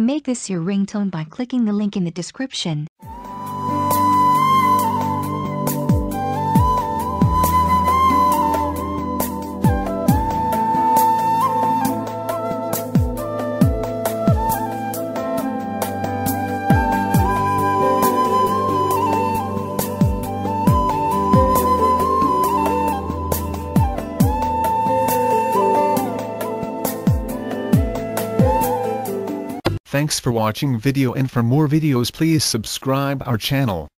Make this your ringtone by clicking the link in the description. Thanks for watching video and for more videos please subscribe our channel.